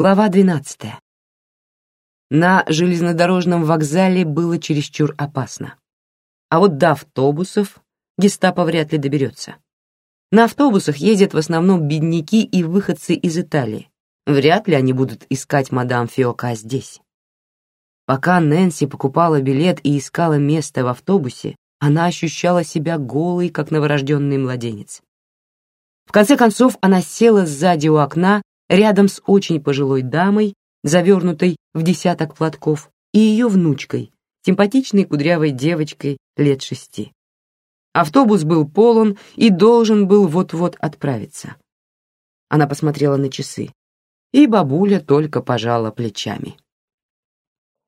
Глава 12. На железнодорожном вокзале было чересчур опасно. А вот до автобусов гестапо вряд ли доберется. На автобусах ездят в основном бедняки и выходцы из Италии. Вряд ли они будут искать мадам Фиока здесь. Пока Нэнси покупала билет и искала место в автобусе, она ощущала себя голой, как новорожденный младенец. В конце концов, она села сзади у окна рядом с очень пожилой дамой, завернутой в десяток платков, и ее внучкой, симпатичной кудрявой девочкой лет шести. Автобус был полон и должен был вот-вот отправиться. Она посмотрела на часы, и бабуля только пожала плечами.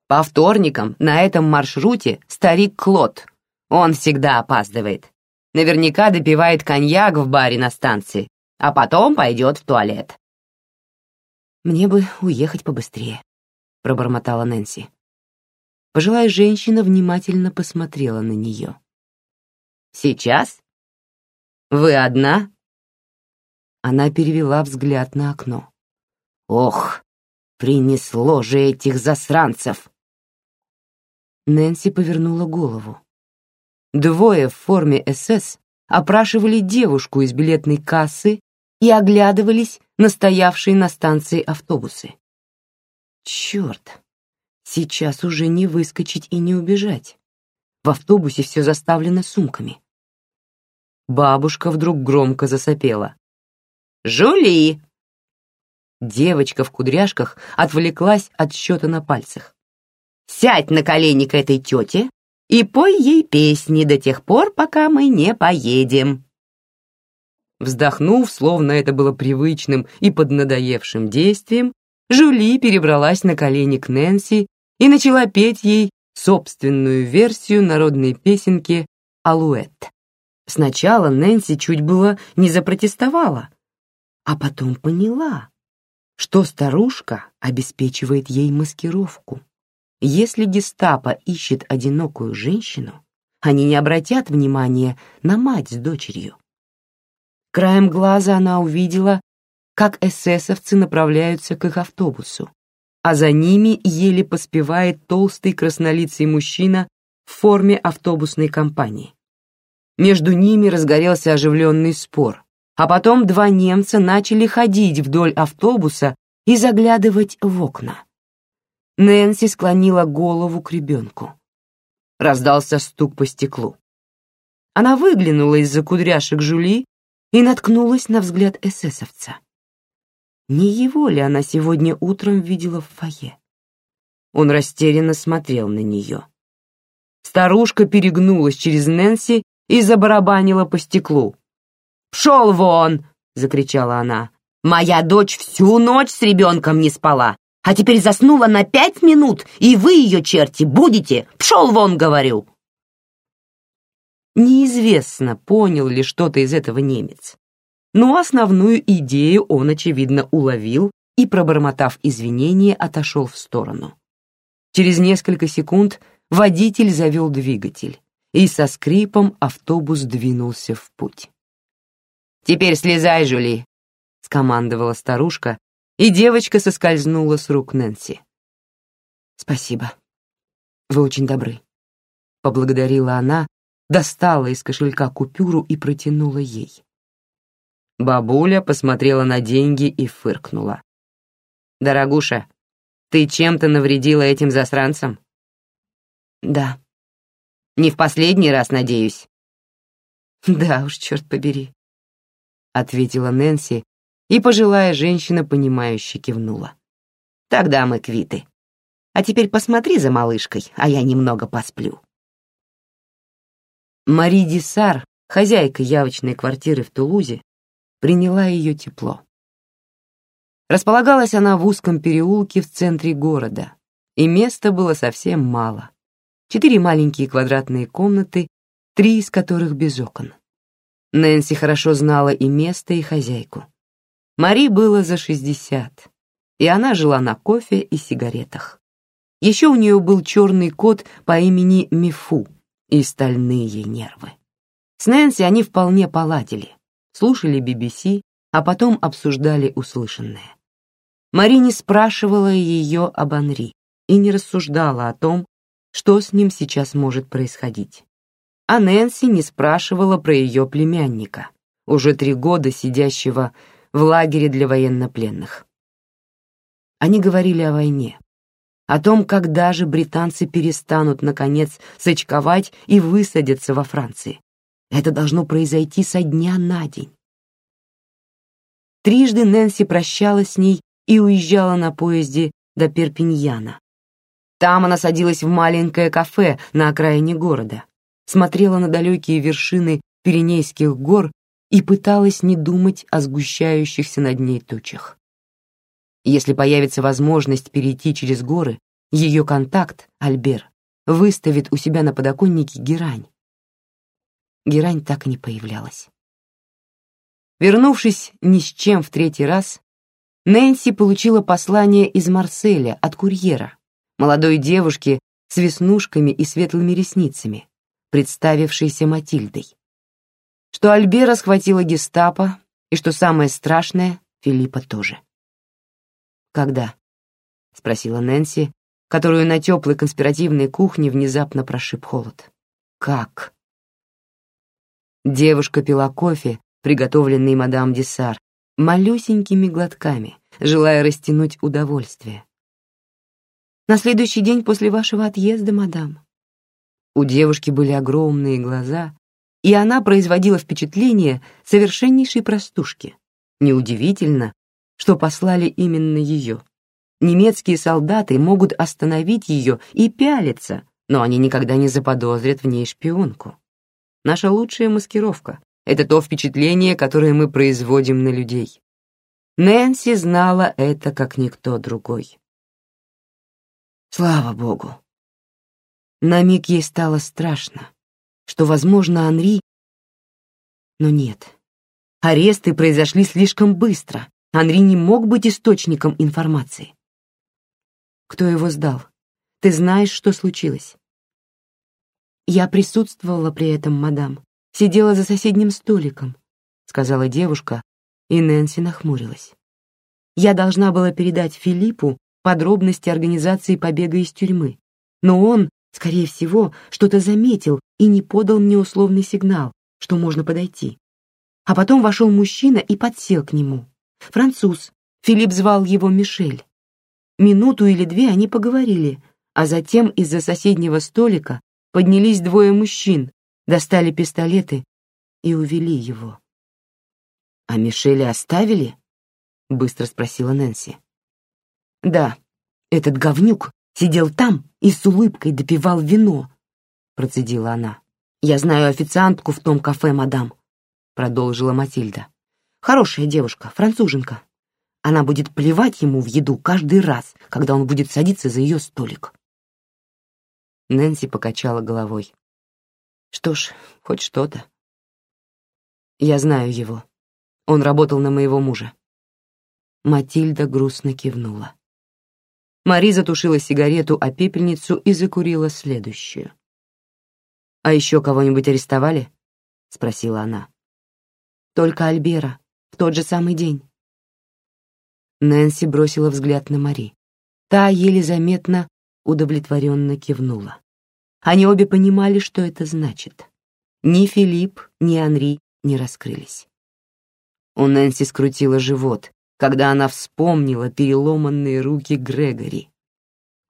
По вторникам на этом маршруте старик Клод. Он всегда опаздывает. Наверняка допивает коньяк в баре на станции, а потом пойдет в туалет. «Мне бы уехать побыстрее», — пробормотала Нэнси. Пожилая женщина внимательно посмотрела на нее. «Сейчас? Вы одна?» Она перевела взгляд на окно. «Ох, принесло же этих засранцев!» Нэнси повернула голову. Двое в форме СС опрашивали девушку из билетной кассы и оглядывались на стоявшие на станции автобусы. Черт, сейчас уже не выскочить и не убежать. В автобусе все заставлено сумками. Бабушка вдруг громко засопела. «Жули!» Девочка в кудряшках отвлеклась от счета на пальцах. «Сядь на колени к этой тете и пой ей песни до тех пор, пока мы не поедем». Вздохнув, словно это было привычным и поднадоевшим действием, Жули перебралась на колени к Нэнси и начала петь ей собственную версию народной песенки «Алуэт». Сначала Нэнси чуть было не запротестовала, а потом поняла, что старушка обеспечивает ей маскировку. Если гестапо ищет одинокую женщину, они не обратят внимания на мать с дочерью. Краем глаза она увидела, как эсэсовцы направляются к их автобусу, а за ними еле поспевает толстый краснолицый мужчина в форме автобусной компании. Между ними разгорелся оживленный спор, а потом два немца начали ходить вдоль автобуса и заглядывать в окна. Нэнси склонила голову к ребенку. Раздался стук по стеклу. Она выглянула из-за кудряшек Жули и наткнулась на взгляд эсэсовца. Не его ли она сегодня утром видела в фойе? Он растерянно смотрел на нее. Старушка перегнулась через Нэнси и забарабанила по стеклу. «Пшел вон!» — закричала она. «Моя дочь всю ночь с ребенком не спала, а теперь заснула на пять минут, и вы, ее черти, будете! Пшел вон, говорю!» Неизвестно, понял ли что-то из этого немец. Но основную идею он, очевидно, уловил и, пробормотав извинения, отошел в сторону. Через несколько секунд водитель завел двигатель, и со скрипом автобус двинулся в путь. «Теперь слезай, Жули!» — скомандовала старушка, и девочка соскользнула с рук Нэнси. «Спасибо. Вы очень добры», — поблагодарила она, достала из кошелька купюру и протянула ей. Бабуля посмотрела на деньги и фыркнула. «Дорогуша, ты чем-то навредила этим засранцам?» «Да». «Не в последний раз, надеюсь?» «Да уж, черт побери», — ответила Нэнси, и пожилая женщина, понимающе кивнула. «Тогда мы квиты. А теперь посмотри за малышкой, а я немного посплю». Мари Дисар, хозяйка явочной квартиры в Тулузе, приняла ее тепло. Располагалась она в узком переулке в центре города, и места было совсем мало. Четыре маленькие квадратные комнаты, три из которых без окон. Нэнси хорошо знала и место, и хозяйку. Мари было за шестьдесят, и она жила на кофе и сигаретах. Еще у нее был черный кот по имени Мифу — и стальные нервы. С Нэнси они вполне поладили, слушали BBC, а потом обсуждали услышанное. Мари не спрашивала ее об Анри и не рассуждала о том, что с ним сейчас может происходить. А Нэнси не спрашивала про ее племянника, уже три года сидящего в лагере для военнопленных. Они говорили о войне, о том, когда же британцы перестанут, наконец, сочковать и высадятся во Франции. Это должно произойти со дня на день. Трижды Нэнси прощалась с ней и уезжала на поезде до Перпиньяна. Там она садилась в маленькое кафе на окраине города, смотрела на далекие вершины Пиренейских гор и пыталась не думать о сгущающихся над ней тучах. Если появится возможность перейти через горы, ее контакт, Альбер, выставит у себя на подоконнике герань. Герань так и не появлялась. Вернувшись ни с чем в третий раз, Нэнси получила послание из Марселя от курьера, молодой девушки с веснушками и светлыми ресницами, представившейся Матильдой. Что Альбера схватила гестапо, и что самое страшное, Филиппа тоже. «Когда?» — спросила Нэнси, которую на теплой конспиративной кухне внезапно прошиб холод. «Как?» Девушка пила кофе, приготовленный мадам Десар, малюсенькими глотками, желая растянуть удовольствие. «На следующий день после вашего отъезда, мадам». У девушки были огромные глаза, и она производила впечатление совершеннейшей простушки. Неудивительно, что послали именно ее. Немецкие солдаты могут остановить ее и пялиться, но они никогда не заподозрят в ней шпионку. Наша лучшая маскировка — это то впечатление, которое мы производим на людей. Нэнси знала это, как никто другой. Слава богу. На миг ей стало страшно, что, возможно, Анри... Но нет. Аресты произошли слишком быстро, Анри не мог быть источником информации. Кто его сдал? Ты знаешь, что случилось? Я присутствовала при этом, мадам. Сидела за соседним столиком, сказала девушка, и Нэнси нахмурилась. Я должна была передать Филиппу подробности организации побега из тюрьмы, но он, скорее всего, что-то заметил и не подал мне условный сигнал, что можно подойти. А потом вошел мужчина и подсел к нему. Француз. Филипп звал его Мишель. Минуту или две они поговорили, а затем из-за соседнего столика поднялись двое мужчин, достали пистолеты и увели его. «А Мишеля оставили?» — быстро спросила Нэнси. «Да, этот говнюк сидел там и с улыбкой допивал вино», — процедила она. «Я знаю официантку в том кафе, мадам», — продолжила Матильда. Хорошая девушка, француженка. Она будет плевать ему в еду каждый раз, когда он будет садиться за ее столик. Нэнси покачала головой. Что ж, хоть что-то. Я знаю его. Он работал на моего мужа. Матильда грустно кивнула. Мари затушила сигарету о пепельницу и закурила следующую. «А еще кого-нибудь арестовали?» — спросила она. «Только Альбера в тот же самый день. Нэнси бросила взгляд на Мари. Та еле заметно удовлетворенно кивнула. Они обе понимали, что это значит. Ни Филипп, ни Анри не раскрылись. У Нэнси скрутило живот, когда она вспомнила переломанные руки Грегори.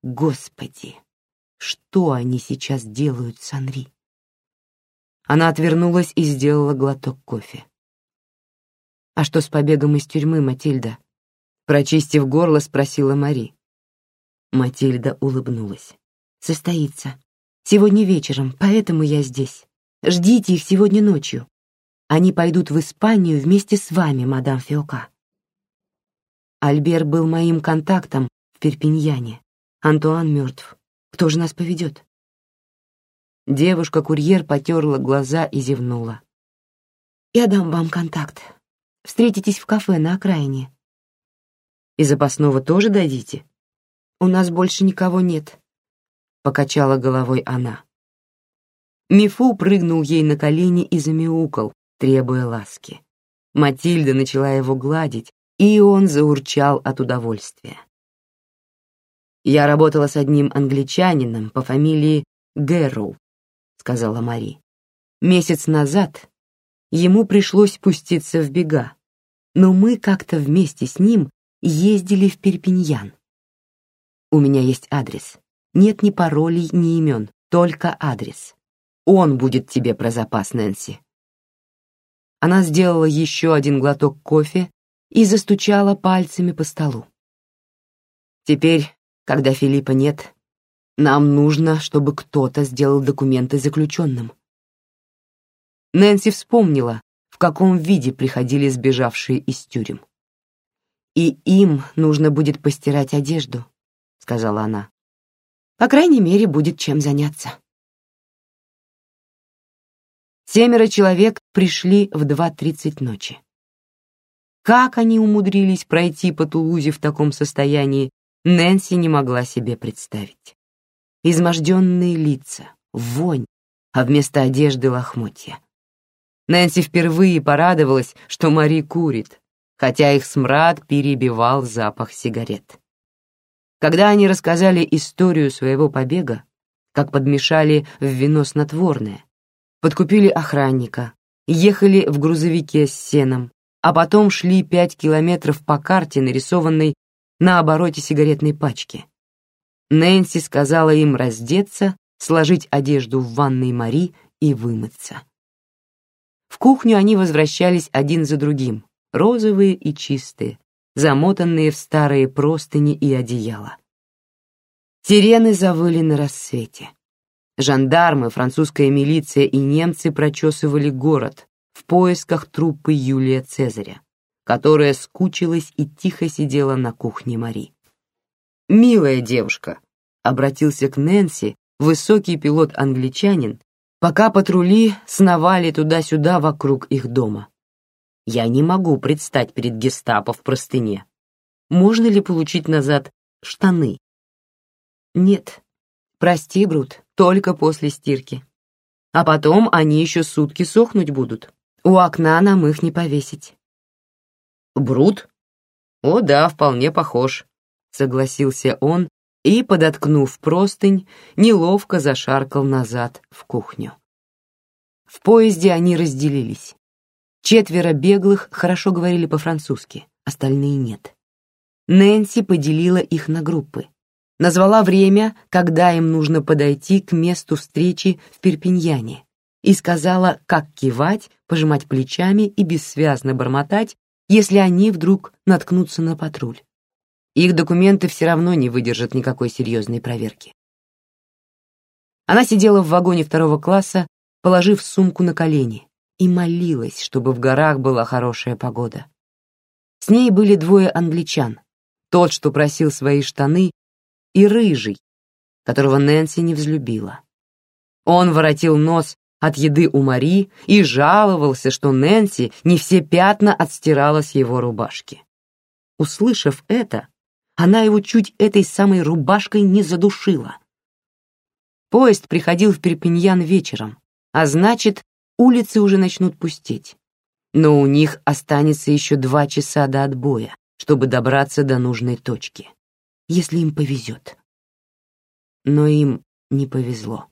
Господи, что они сейчас делают с Анри? Она отвернулась и сделала глоток кофе. «А что с побегом из тюрьмы, Матильда?» Прочистив горло, спросила Мари. Матильда улыбнулась. «Состоится. Сегодня вечером, поэтому я здесь. Ждите их сегодня ночью. Они пойдут в Испанию вместе с вами, мадам Феока». Альбер был моим контактом в Перпиньяне. Антуан мертв. Кто же нас поведет? Девушка-курьер потерла глаза и зевнула. «Я дам вам контакт. Встретитесь в кафе на окраине. И запасного тоже дадите? У нас больше никого нет, покачала головой она. Мифу прыгнул ей на колени и замяукал, требуя ласки. Матильда начала его гладить, и он заурчал от удовольствия. «Я работала с одним англичанином по фамилии Гэрроу», — сказала Мари. «Месяц назад ему пришлось пуститься в бега, но мы как-то вместе с ним ездили в Перпиньян. У меня есть адрес. Нет ни паролей, ни имен, только адрес. Он будет тебе про запас, Нэнси». Она сделала еще один глоток кофе и застучала пальцами по столу. «Теперь когда Филиппа нет, нам нужно, чтобы кто-то сделал документы заключенным. Нэнси вспомнила, в каком виде приходили сбежавшие из тюрем. «И им нужно будет постирать одежду», — сказала она. «По крайней мере, будет чем заняться». Семеро человек пришли в 2.30 ночи. Как они умудрились пройти по Тулузе в таком состоянии, Нэнси не могла себе представить. Изможденные лица, вонь, а вместо одежды лохмотья. Нэнси впервые порадовалась, что Мари курит, хотя их смрад перебивал запах сигарет. Когда они рассказали историю своего побега, как подмешали в вино снотворное, подкупили охранника, ехали в грузовике с сеном, а потом шли пять километров по карте, нарисованной на обороте сигаретной пачки. Нэнси сказала им раздеться, сложить одежду в ванной Мари и вымыться. В кухню они возвращались один за другим, розовые и чистые, замотанные в старые простыни и одеяла. Сирены завыли на рассвете. Жандармы, французская милиция и немцы прочесывали город в поисках труппы Юлия Цезаря которая скучилась и тихо сидела на кухне Мари. «Милая девушка», — обратился к Нэнси высокий пилот-англичанин, пока патрули сновали туда-сюда вокруг их дома. «Я не могу предстать перед гестапо в простыне. Можно ли получить назад штаны?» «Нет. Прости, Брут, только после стирки. А потом они еще сутки сохнуть будут. У окна нам их не повесить». Брут? О да, вполне похож, согласился он и, подоткнув простынь, неловко зашаркал назад в кухню. В поезде они разделились. Четверо беглых хорошо говорили по-французски, остальные нет. Нэнси поделила их на группы. Назвала время, когда им нужно подойти к месту встречи в Перпиньяне, и сказала, как кивать, пожимать плечами и бессвязно бормотать, если они вдруг наткнутся на патруль. Их документы все равно не выдержат никакой серьезной проверки. Она сидела в вагоне второго класса, положив сумку на колени, и молилась, чтобы в горах была хорошая погода. С ней были двое англичан, тот, что просил свои штаны, и рыжий, которого Нэнси не взлюбила. Он воротил нос от еды у Мари и жаловался, что Нэнси не все пятна отстирала с его рубашки. Услышав это, она его чуть этой самой рубашкой не задушила. Поезд приходил в Перпиньян вечером, а значит, улицы уже начнут пустеть. Но у них останется еще два часа до отбоя, чтобы добраться до нужной точки, если им повезет. Но им не повезло.